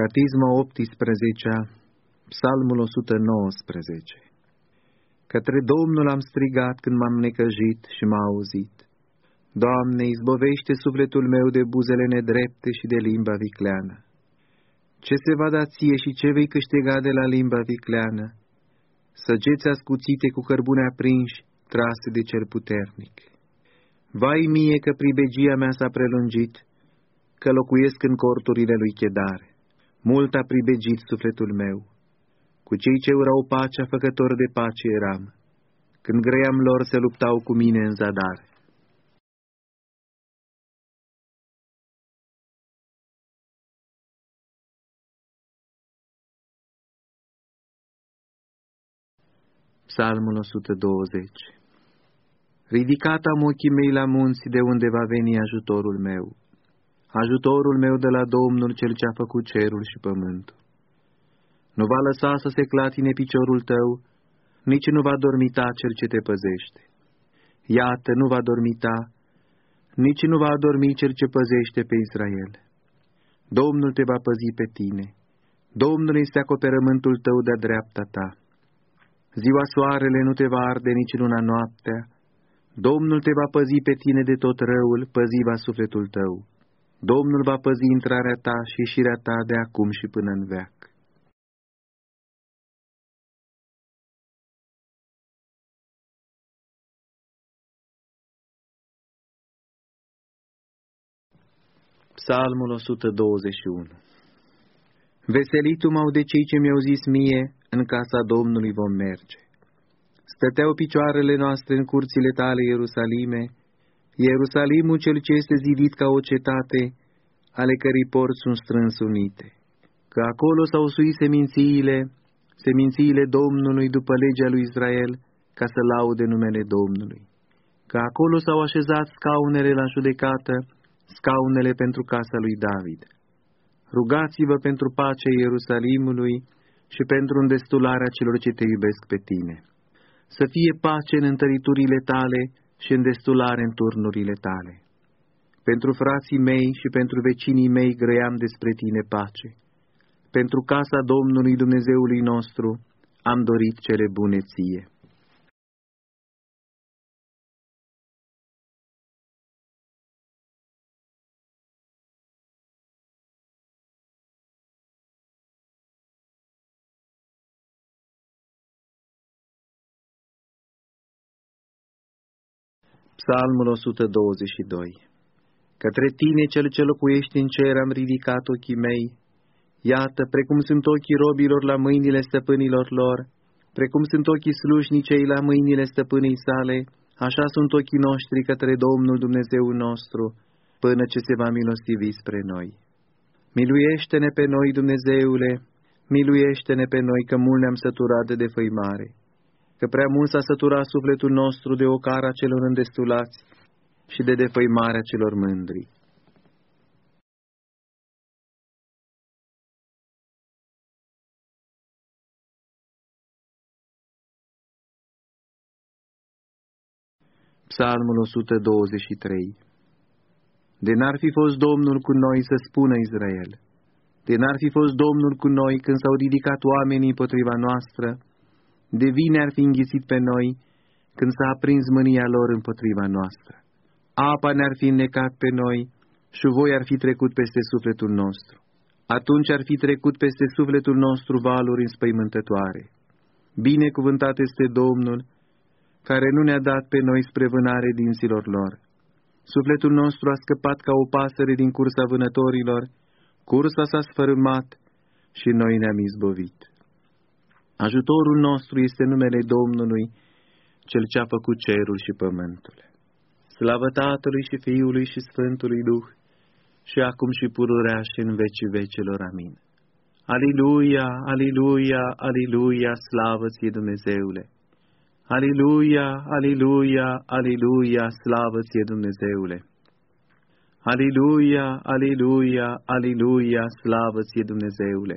Catisma 18, Psalmul 119 Către Domnul am strigat când m-am necăjit și m-a auzit. Doamne, izbovește sufletul meu de buzele nedrepte și de limba vicleană. Ce se va da ție și ce vei câștiga de la limba vicleană? Săgeți ascuțite cu cărbune aprinși, trase de cel puternic. Vai mie că pribegia mea s-a prelungit, că locuiesc în corturile lui Chedare. Mult a pribegit sufletul meu. Cu cei ce urau pacea, făcător de pace eram. Când grăiam lor se luptau cu mine în zadar. Psalmul 120 Ridicat am ochii mei la munți, de unde va veni ajutorul meu. Ajutorul meu de la Domnul cel ce a făcut cerul și pământul. Nu va lăsa să se clatine piciorul tău, nici nu va dormita cel ce te păzește. Iată, nu va dormita, nici nu va adormi cel ce păzește pe Israel. Domnul te va păzi pe tine. Domnul este acoperământul tău de-a dreapta ta. Ziua soarele nu te va arde nici luna noaptea. Domnul te va păzi pe tine de tot răul, păzi va sufletul tău. Domnul va păzi intrarea ta și ieșirea ta de acum și până în veac. Psalmul 121 Veselitul m-au de cei ce mi-au zis mie, în casa Domnului vom merge. Stăteau picioarele noastre în curțile tale, Ierusalime, Ierusalimul cel ce este zidit ca o cetate, ale cărei porți sunt strâns unite. Că acolo s-au suit semințiile, semințiile Domnului după legea lui Israel, ca să laude numele Domnului. Că acolo s-au așezat scaunele la judecată, scaunele pentru casa lui David. Rugați-vă pentru pacea Ierusalimului și pentru îndestularea celor ce te iubesc pe tine. Să fie pace în întăriturile tale și îndestulare în turnurile tale. Pentru frații mei și pentru vecinii mei grăiam despre tine pace. Pentru casa Domnului Dumnezeului nostru am dorit cele bune ție. Psalmul 122 Către tine, cel ce locuiești în cer, am ridicat ochii mei. Iată, precum sunt ochii robilor la mâinile stăpânilor lor, precum sunt ochii slușnicei la mâinile stăpânii sale, așa sunt ochii noștri către Domnul Dumnezeu nostru, până ce se va milostivi spre noi. Miluiește-ne pe noi, Dumnezeule, miluiește-ne pe noi, că mult ne-am săturat de defăimare că prea mult s-a săturat sufletul nostru de ocara celor îndestulați și de defăimarea celor mândri. Psalmul 123 De n-ar fi fost Domnul cu noi să spună Israel, de n-ar fi fost Domnul cu noi când s-au ridicat oamenii împotriva noastră, de vine ar fi înghițit pe noi când s-a aprins mânia lor împotriva noastră. Apa ne-ar fi înnecat pe noi și voi ar fi trecut peste sufletul nostru. Atunci ar fi trecut peste sufletul nostru valuri înspăimântătoare. Binecuvântat este Domnul, care nu ne-a dat pe noi spre vânare dinților lor. Sufletul nostru a scăpat ca o pasăre din cursa vânătorilor, cursa s-a sfărâmat și noi ne-am izbovit. Ajutorul nostru este numele Domnului, Cel ce a făcut cerul și pământul. Slavă Tatălui și Fiului și Sfântului Duh, și acum și pururea și în vecii vecelor. Amin. Aliluia, aliluia, aliluia, slavă ție Dumnezeule! Aliluia, aliluia, aliluia, slavă ție Dumnezeule! Aliluia, aliluia, aliluia, slavă ție Dumnezeule!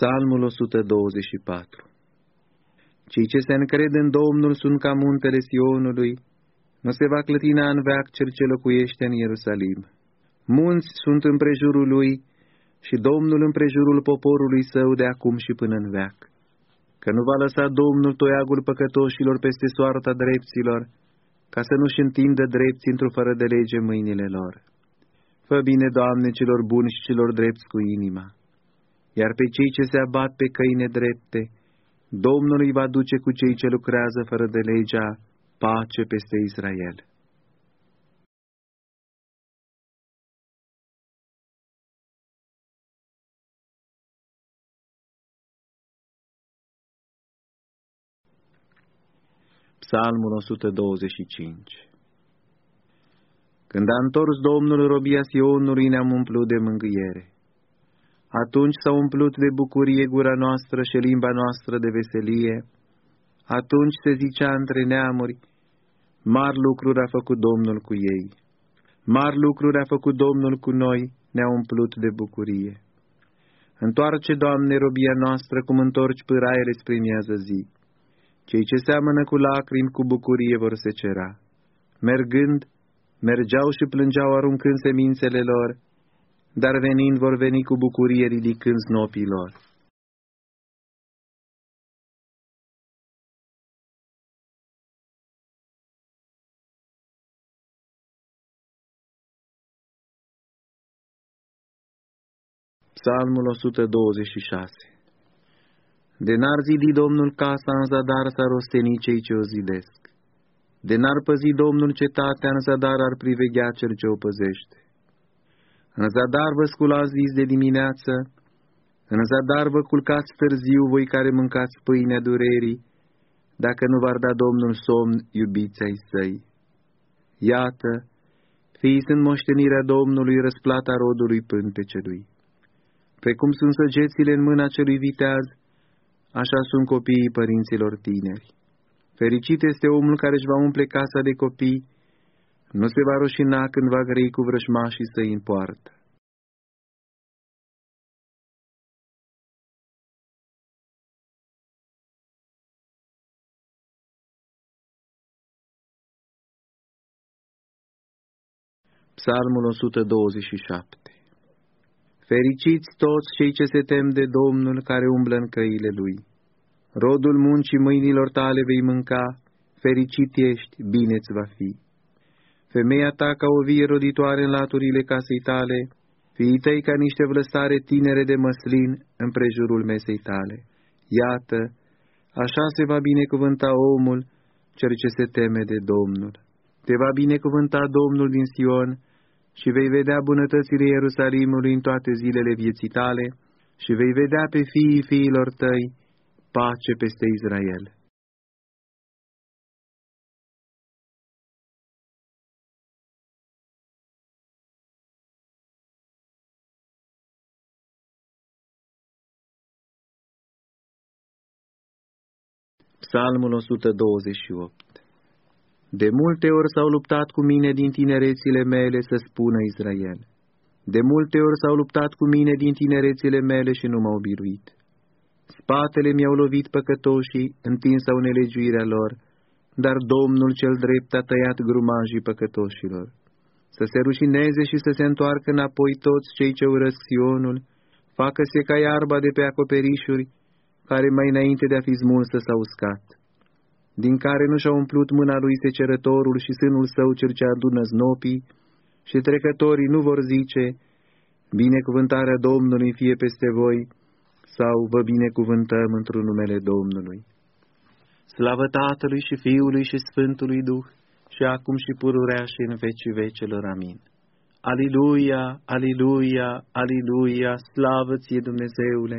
Psalmul 124 Cei ce se încred în Domnul sunt ca muntele Sionului, nu se va clătina în veac cel ce locuiește în Ierusalim. Munți sunt împrejurul lui și Domnul împrejurul poporului său de acum și până în veac. Că nu va lăsa Domnul toiagul păcătoșilor peste soarta drepților, ca să nu-și întindă drepți într-o fără de lege mâinile lor. Fă bine, Doamne, celor buni și celor drepți cu inima iar pe cei ce se abat pe căi nedrepte, Domnul îi va duce cu cei ce lucrează fără de legea pace peste Israel. Psalmul 125 Când a întors Domnul robia Sionului, ne-am umplut de mângâiere. Atunci s-a umplut de bucurie gura noastră și limba noastră de veselie. Atunci se zicea între neamuri, mari lucruri a făcut Domnul cu ei. Mari lucruri a făcut Domnul cu noi, ne-a umplut de bucurie. Întoarce, Doamne, robia noastră, cum întorci pâraiele spre miază zi. Cei ce seamănă cu lacrimi, cu bucurie vor se cera. Mergând, mergeau și plângeau aruncând semințele lor, dar venind vor veni cu bucurie ridicând snopii lor. Psalmul 126 De n-ar zidi Domnul casa în zadar s-ar osteni cei ce o zidesc. De n-ar păzi Domnul cetatea în zadar ar priveghea cel ce o păzește. În zadar vă sculați zi de dimineață, în zadar vă culcați târziu voi care mâncați pâinea durerii, dacă nu v-ar da Domnul somn, iubiți ai săi. Iată, fii sunt moștenirea Domnului, răsplata rodului pântecelui. Precum sunt săgețile în mâna celui viteaz, așa sunt copiii părinților tineri. Fericit este omul care își va umple casa de copii, nu se va rușina când va grei cu vrășmașii să-i împoartă. Psalmul 127 Fericiți toți cei ce se tem de Domnul care umblă în căile Lui. Rodul muncii mâinilor tale vei mânca, fericit ești, bine-ți va fi femeia ta ca o vie roditoare în laturile casei tale, fiii tăi ca niște vlăsare tinere de măslin în prejurul mesei tale. Iată, așa se va binecuvânta omul, cel ce se teme de Domnul. Te va binecuvânta Domnul din Sion și vei vedea bunătățile Ierusalimului în toate zilele vieții tale și vei vedea pe fiii fiilor tăi pace peste Israel. Psalmul 128 De multe ori s-au luptat cu mine din tinerețile mele, să spună Israel. De multe ori s-au luptat cu mine din tinerețile mele și nu m-au biruit. Spatele mi-au lovit păcătoșii, întinsau nelegiuirea lor, dar Domnul cel drept a tăiat grumajii păcătoșilor. Să se rușineze și să se întoarcă înapoi toți cei ce urăsc Sionul, facă-se ca iarba de pe acoperișuri, care mai înainte de a fi smulsă s-a uscat, din care nu și-a umplut mâna lui secerătorul și sânul său cel ce adună znopii, și trecătorii nu vor zice, binecuvântarea Domnului fie peste voi, sau vă binecuvântăm într-un numele Domnului. Slavă Tatălui și Fiului și Sfântului Duh, și acum și pururea și în vecii vecelor. Amin. Aliluia, aliluia, aliluia, slavă ție Dumnezeule!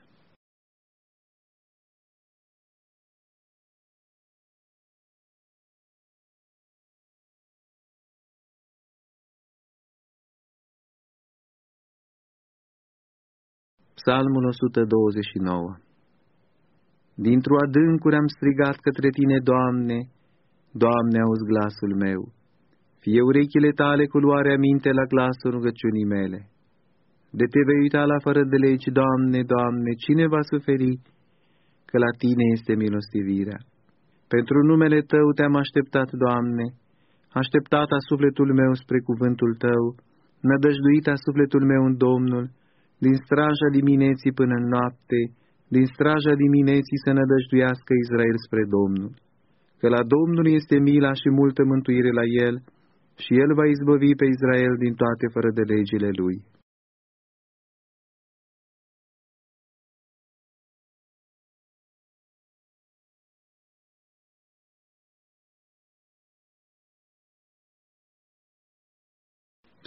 Psalmul 129 Dintr-o adâncuri am strigat către Tine, Doamne, Doamne, auzi glasul meu. Fie urechile Tale cu luarea minte la glasul rugăciunii mele. De Te vei uita la fără de legi, Doamne, Doamne, cine va suferi? Că la Tine este milostivirea. Pentru numele Tău Te-am așteptat, Doamne, așteptat a sufletul meu spre cuvântul Tău, nădăjduit a sufletul meu în Domnul, din straja dimineții până în noapte, din straja dimineții să nădăjduiască Israel spre Domnul. Că la Domnul este mila și multă mântuire la el, și el va izbăvi pe Israel din toate fără de legile lui.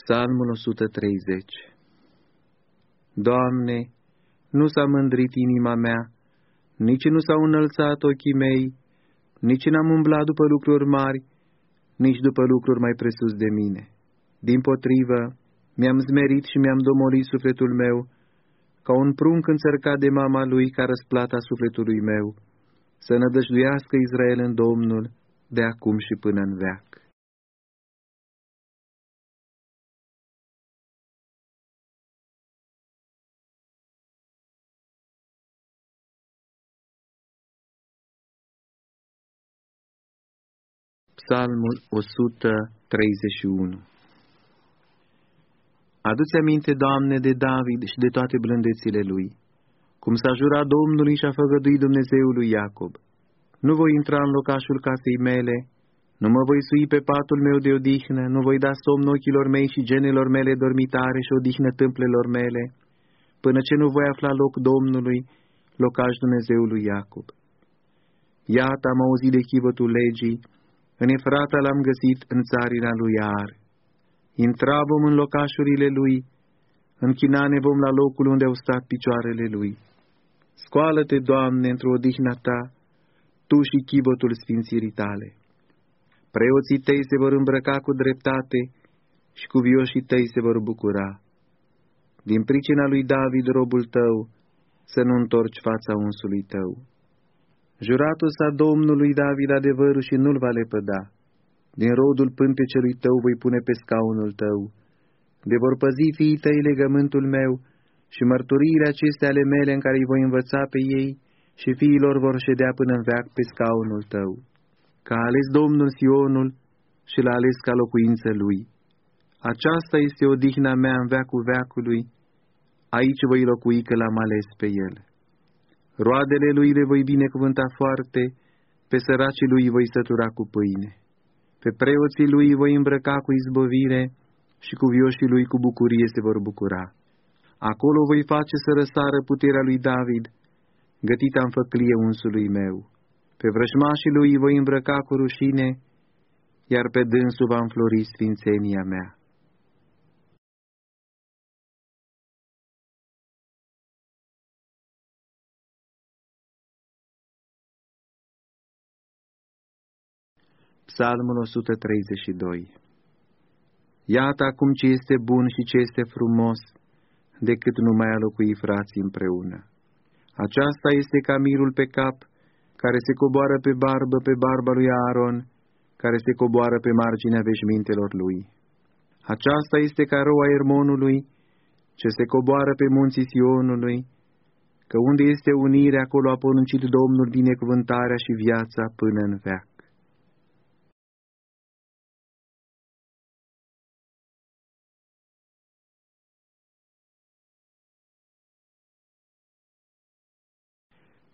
Psalmul 130 Doamne, nu s-a mândrit inima mea, nici nu s-au înălțat ochii mei, nici n-am umblat după lucruri mari, nici după lucruri mai presus de mine. Din potrivă, mi-am zmerit și mi-am domolit sufletul meu, ca un prunc înțărcat de mama lui ca răsplata sufletului meu, să nădăjduiască Israel în Domnul, de acum și până în veac. Psalmul 131 Adu-ți aminte, Doamne, de David și de toate blândețile lui, cum s-a jurat Domnului și a făgăduit Dumnezeului Iacob. Nu voi intra în locașul casei mele, nu mă voi sui pe patul meu de odihnă, nu voi da somn ochilor mei și genelor mele dormitare și odihnă tâmplelor mele, până ce nu voi afla loc Domnului, locaș Dumnezeului Iacob. Iată am auzit de chivătul legii, în Efrata l-am găsit în țarina lui Ar. Intra vom în locașurile lui, închinane vom la locul unde au stat picioarele lui. Scoală-te, Doamne, într-o odihna ta, tu și chibotul sfințirii tale. Preoții tăi se vor îmbrăca cu dreptate și cu vioșii tăi se vor bucura. Din pricina lui David, robul tău, să nu întorci fața unsului tău. Juratul sa Domnului David adevărul și nu-l va lepăda. Din rodul pântecelui tău voi pune pe scaunul tău. De vor păzi fiii tăi legământul meu și mărturiile acestea ale mele în care îi voi învăța pe ei și fiilor vor ședea până în veac pe scaunul tău. Că a ales Domnul Sionul și l-a ales ca locuință lui. Aceasta este odihna mea în veacul veacului, aici voi locui că l-am ales pe el. Roadele lui le voi binecuvânta foarte, pe săracii lui voi sătura cu pâine. Pe preoții lui voi îmbrăca cu izbăvire și cu vioșii lui cu bucurie se vor bucura. Acolo voi face să răsară puterea lui David, gătita în făclie unsului meu. Pe vrăjmașii lui voi îmbrăca cu rușine, iar pe dânsul va înflori sfințenia mea. Psalmul 132 Iată acum ce este bun și ce este frumos, decât numai a locui frații împreună. Aceasta este ca mirul pe cap, care se coboară pe barbă pe barba lui Aaron, care se coboară pe marginea veșmintelor lui. Aceasta este ca roa Ermonului, ce se coboară pe munții Sionului, că unde este unire, acolo a poruncit Domnul binecuvântarea și viața până în veac.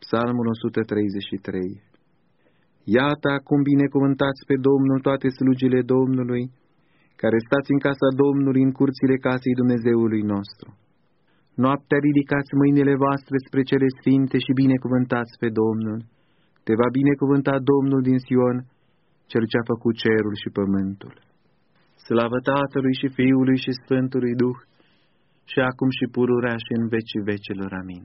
Psalmul 133 Iată acum binecuvântați pe Domnul toate slugile Domnului, care stați în casa Domnului în curțile casei Dumnezeului nostru. Noaptea ridicați mâinile voastre spre cele sfinte și binecuvântați pe Domnul. Te va binecuvânta Domnul din Sion, cel ce a făcut cerul și pământul. Slavă Tatălui și Fiului și Sfântului Duh, și acum și pururea și în vecii vecelor. Amin.